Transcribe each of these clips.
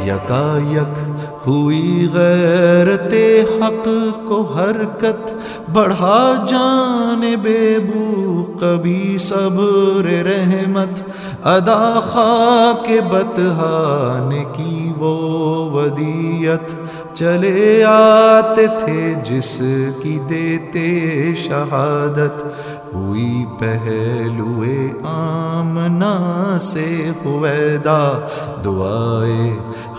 یکا یک ہوئی غیرت حق کو حرکت، بڑھا جان بے بو کبھی صبر رحمت، ادا خاک بتہان کی وہ ودیت چلے آتے تھے جس کی دیتے شہادت، ہوئی پہلو آمنا سے ہویدا، دعائے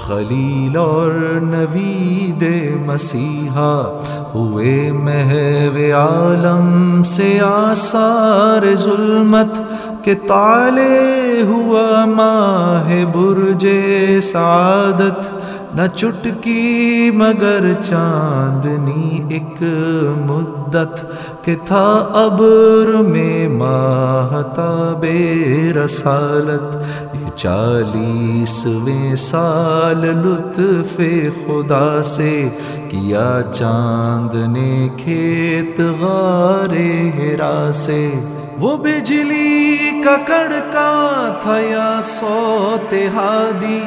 خلیل اور نوید مسیحا، ہوئے محو عالم سے آثار ظلمت کہ تالے ہوا ماہ برج سعادت۔ نہ چٹکی مگر چاندنی ایک مدت کہ تھا ابر میں ماہتا بے رسالت۔ یہ چالیسویں سال لطف خدا سے کیا چاند نے کھیت غارے ہرا سے۔ وہ بجلی کا کڑکا تھا یا سوت ہادی۔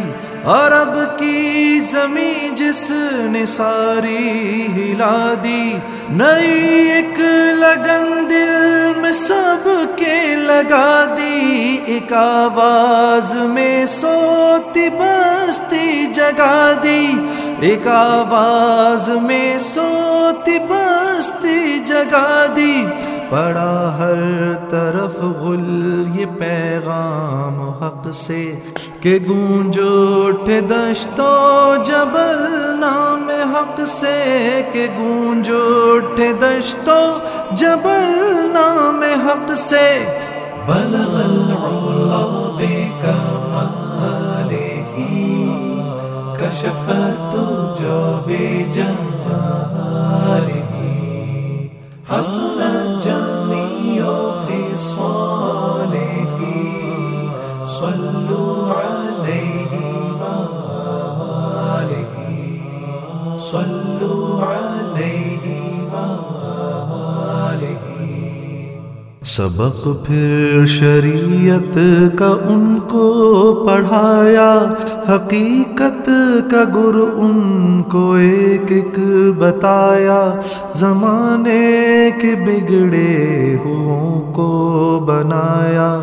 عرب کی زمین جس نے ساری ہلا دی، نئی ایک لگن دل میں سب کے لگا دی۔ ایک آواز میں سوتی بستی جگا دی۔ ایک آواز میں سوتی بستی جگا دی۔ پڑا ہر طرف غل، یہ پیغام حق سے کہ گونجو اٹھے دشتو جبل نام حق سے کہ گونجو اٹھے دشتو جبل نام حق سے۔ بلغ العلا بے کمالہ کشفت جو بے جمالہ حسن جميع خصاله صلوا عليه وآله صلوا عليه سبق پھر شریعت کا ان کو پڑھایا، حقیقت کا گر ان کو ایک ایک بتایا۔ زمانے کے بگڑے ہوں کو بنایا۔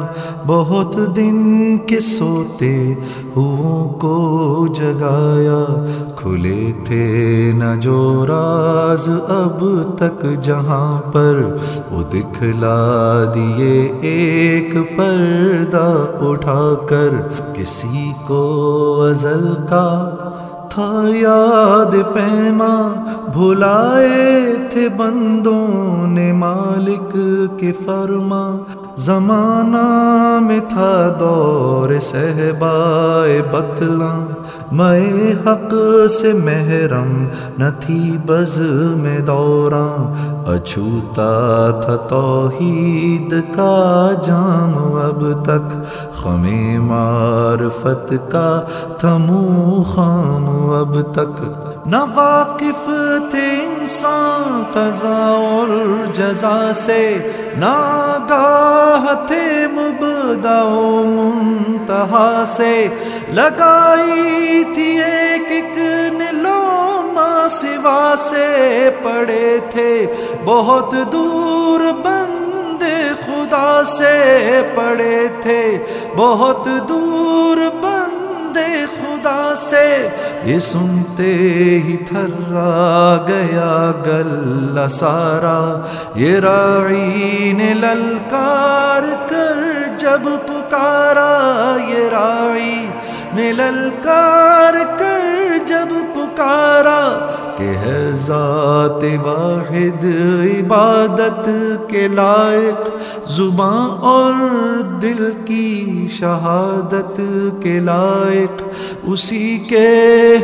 بہت دن کے سوتے ہوں کو جگایا۔ کھلے تھے نہ جو راز اب تک جہاں پر، وہ دکھلا دیے ایک پردہ اٹھا کر کسی کو ازل کا تھا یاد پیما بھلائے تھے بندوں نے مالک کے فرما زمانہ میں تھا دور صحبائے بتلا میں حق سے محرم نہ تھی بز میں دوراں۔ اچھوتا تھا توحید کا جام اب تک، خم معرفت کا تھمو خام اب تک۔ نہ واقف تھے انسان قضا اور جزا سے نہ گاہ تھے مبدا و منتہا سے۔ لگائی تھی ایک ایک نلو سوا سے پڑے تھے۔ بہت دور بندے خدا سے پڑے تھے۔ بہت دور بندے خدا سے، یہ سنتے ہی تھرا گیا گل سارا۔ یہ راعی نے للکار کر جب پکارا۔ یہ راعی نے للکار کر جب پکارا۔ کہ ہے ذات واحد عبادت کے لائق، زباں اور دل کی شہادت کے لائق، اسی کے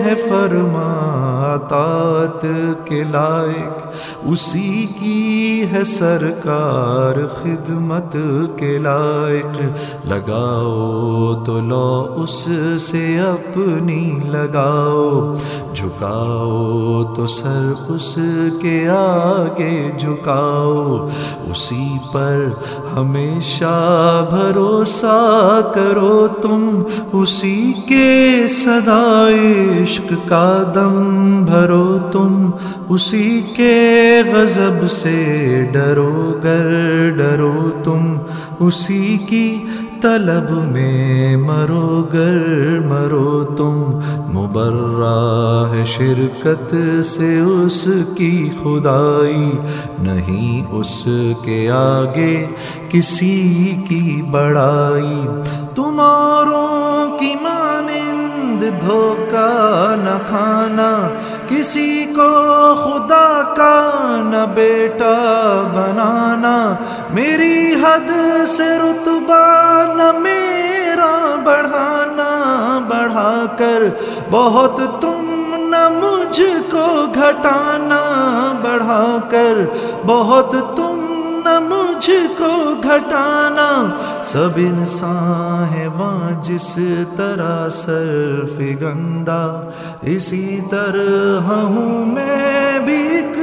ہے فرما کے لائق، اسی کی ہے سرکار خدمت کے لائق۔ لگاؤ تو لو اس سے اپنی لگاؤ، جھکاؤ تو سر اس کے آگے جھکاؤ، اسی پر ہمیشہ بھروسہ کرو تم، اسی کے صدا عشق کا دم بھرو تم، اسی کے غضب سے ڈرو گر ڈرو تم، اسی کی طلب میں مرو گر مرو تم مبرہ شرکت سے اس کی خدائی نہیں اس کے آگے کسی کی بڑائی تمہاروں کی مان دھوکہ نہ کھانا، کسی کو خدا کا نہ بیٹا بنانا۔ میری حد سے رتبہ نہ میرا بڑھانا، بڑھا کر بہت تم نہ مجھ کو گھٹانا۔ بڑھا کر بہت تم نہ مجھ کو گھٹانا۔ سب انسان ہے وہاں جس طرح سر گندا۔ اسی طرح ہوں میں بھی ایک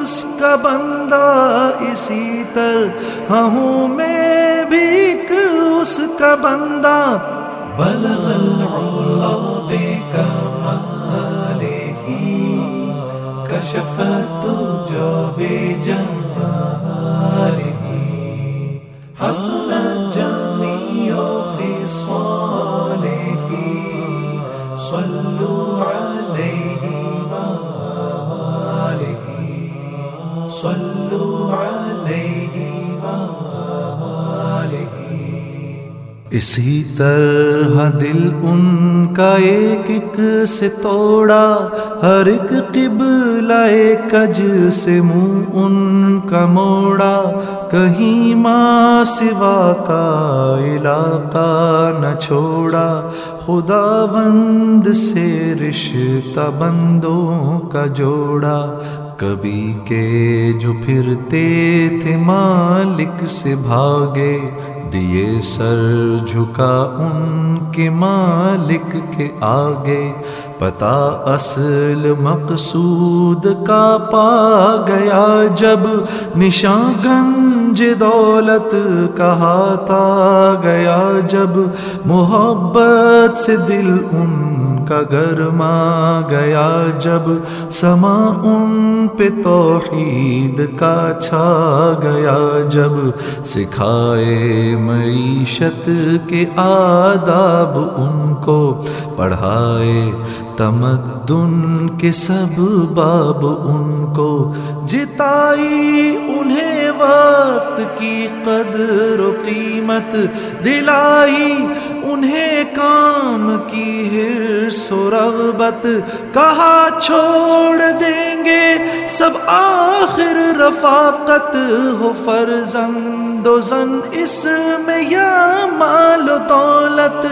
اس کا بندہ۔ اسی طرح ہوں میں بھی ایک اس کا بندہ۔ بلغ العلا بے کمالہ کشفت جو بے جمالہ جميع خصاله صلوا عليه وآله صلوا اسی طرح دل ان کا ایک ایک سے توڑا، ہر ایک قبلہ کج سے منہ ان کا موڑا۔ کہیں ماں سوا کا علاقہ نہ چھوڑا۔ خدا بند سے رشتہ بندوں کا جوڑا۔ کبھی کے جو پھرتے تھے مالک سے بھاگے دیے سر جھکا ان کے مالک کے آگے، پتا اصل مقصود کا پا گیا جب نشان گنج دولت کہا تھا گیا جب محبت سے دل ان کا گرما گیا جب سما ان پہ توحید کا چھا گیا جب سکھائے معیشت کے آداب ان کو پڑھائے تمدن کے سب باب ان کو جتائی انہیں وقت کی قدر و قیمت دلائی، انہیں کام کی ہرس و رغبت، کہا چھوڑ دیں گے، سب آخر رفاقت ہو فرزند و زن۔ اس میں یا مال و دولت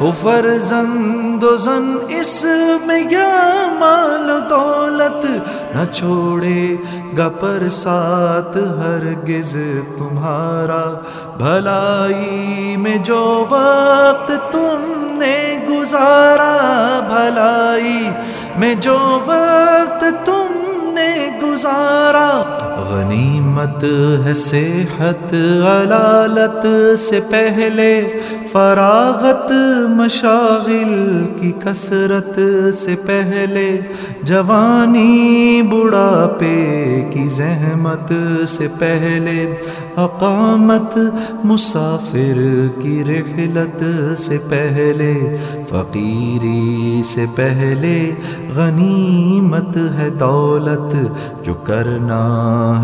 ہو فرزند و زن۔ اس میں یا مال و دولت نہ چھوڑے گپر ساتھ ہرگز۔ تمہارا بھلائی میں جو وقت تم نے گزارا، بھلائی میں جو وقت تم گزارا غنیمت ہے صحت، علالت سے پہلے، فراغت مشاغل کی کثرت سے پہلے، جوانی بڑھاپے کی زحمت سے پہلے، اقامت مسافر کی رحلت سے پہلے، فقیری سے پہلے، غنیمت ہے دولت، جو کرنا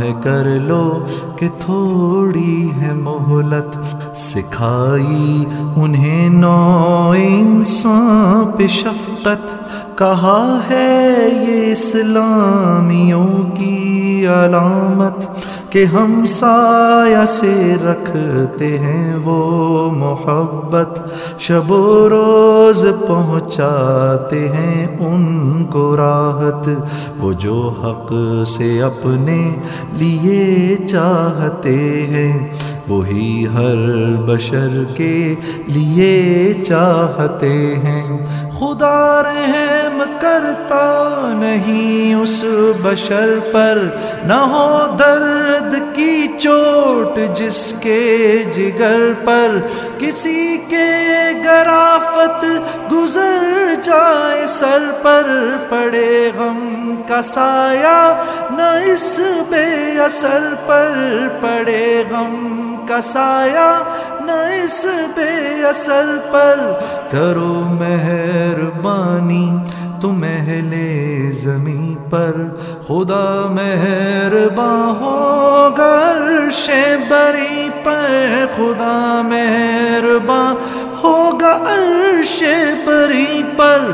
ہے کر لو کہ تھوڑی ہے مہلت سکھائی انہیں نو انسان پہ شفقت، کہا ہے یہ اسلامیوں کی علامت۔ کہ ہم سایہ سے رکھتے ہیں وہ محبت شب و روز پہنچاتے ہیں ان کو راحت وہ جو حق سے اپنے لیے چاہتے ہیں وہی ہر بشر کے لیے چاہتے ہیں۔ خدا رحم کرتا نہیں اس بشر پر، نہ ہو درد کی چوٹ جس کے جگر پر۔ کسی کے گرافت گزر جائے، سر پر پڑے غم کا سایہ، نہ اس بے اثر پر پڑے غم۔ کا سایہ نہ اس بے اثر پر کرو مہربانی تم اہل زمیں پر خدا مہرباں ہو عرش بری پر خدا مہرباں ہوگا عرش بری پر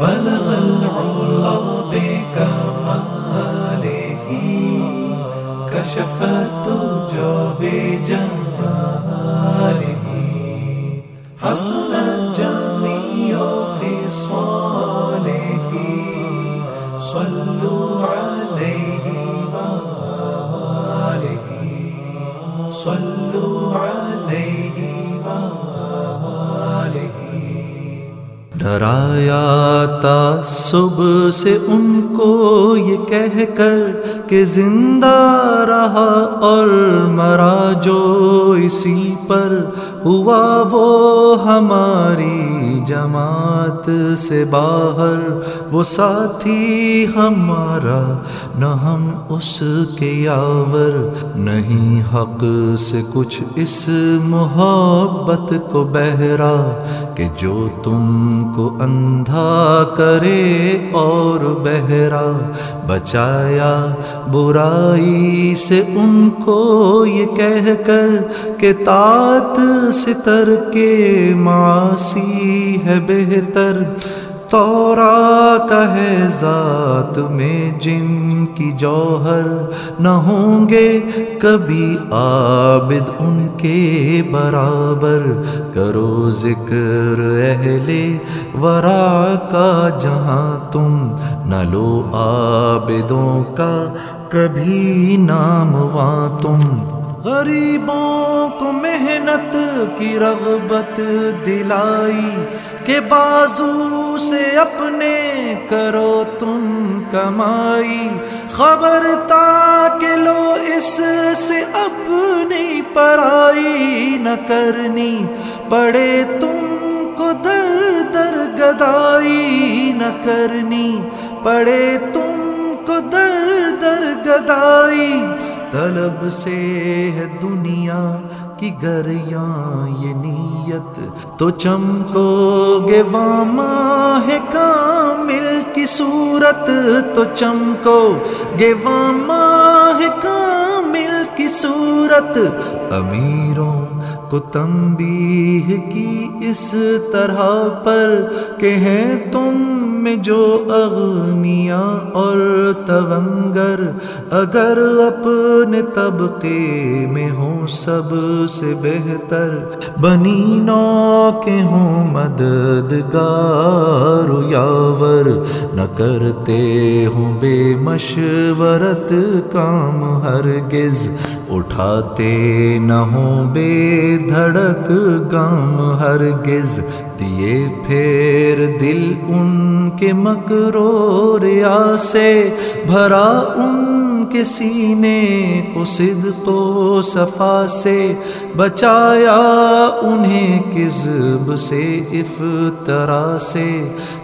بلغ العلا بے کمالہ کشفت ڈرایا تھا صبح سے ان کو یہ کہہ کر کہ زندہ رہا اور مرا جو اسی پر ہوا وہ ہماری جماعت سے باہر وہ ساتھی ہمارا، نہ ہم اس کے یاور، نہیں حق سے کچھ اس محبت کو بہرا کہ جو تم کو اندھا کرے اور بہرا۔ بچایا برائی سے ان کو یہ کہہ کر کہ تات ستر کے معاشی ہے بہتر تورا کا ہے ذات میں جن کی جوہر نہ ہوں گے کبھی عابد ان کے برابر کرو ذکر اہل ورا کا جہاں تم نہ لو عابدوں کا کبھی نام وہاں تم غریبوں کو محنت کی رغبت دلائی کہ بازو سے اپنے کرو تم کمائی خبر کہ لو اس سے اپنی پرائی نہ کرنی پڑے تم کو در در گدائی نہ کرنی پڑے تم کو در در گدائی طلب سے ہے دنیا کی گریاں، یہ نیت تو چمکو گے واما ہے کامل کی صورت تو چمکو گے واما ہے کامل کی صورت امیروں کو تنبیہ کی اس طرح پر کہ ہیں تم میں جو اغنیا اور تونگر، اگر اپنے طبقے میں ہوں سب سے بہتر بنی نو کے ہوں مددگار یاور، نہ کرتے ہوں بے مشورت کام ہرگز۔ اٹھاتے نہ ہوں بے دھڑک گام ہرگز۔ دیے پھر دل ان کے مکرو ریا سے، بھرا ان کے سینے کو صدق و صفا سے بچایا، انہیں کذب سے افطرا سے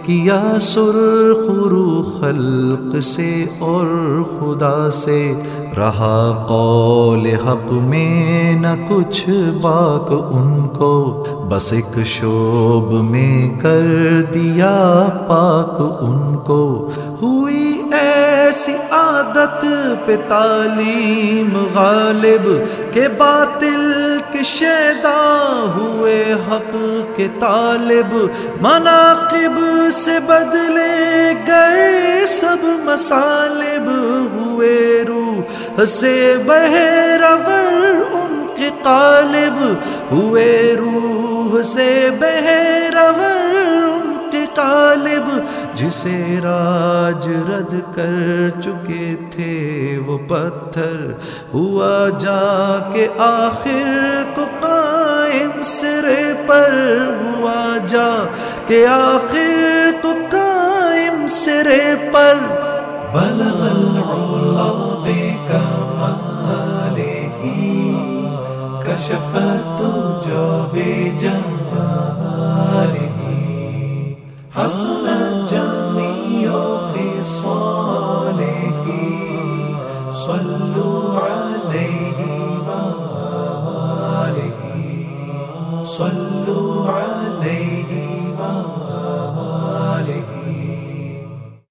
کیا سرخ رو خلق سے اور خدا سے رہا قول حق میں نہ کچھ باک ان کو، بس ایک شوب میں کر دیا پاک ان کو۔ ہوئی ایسی عادت پہ تعلیم غالب کے باطل کے شیدا ہوئے حق کے طالب مناقب سے بدلے گئے سب مسالب ہوئے روح سے بہرور ان کے قالب ہوئے روح سے بہرور ان کے قالب جسے راج رد کر چکے تھے وہ پتھر ہوا جا کے آخر کو قائم سرے پر ہوا جا کے آخر کو قائم سرے پر بلغ العلا بکماله کشفت جو بجماله حسنت جميع خصاله صلوا عليه وآله صلوا عليه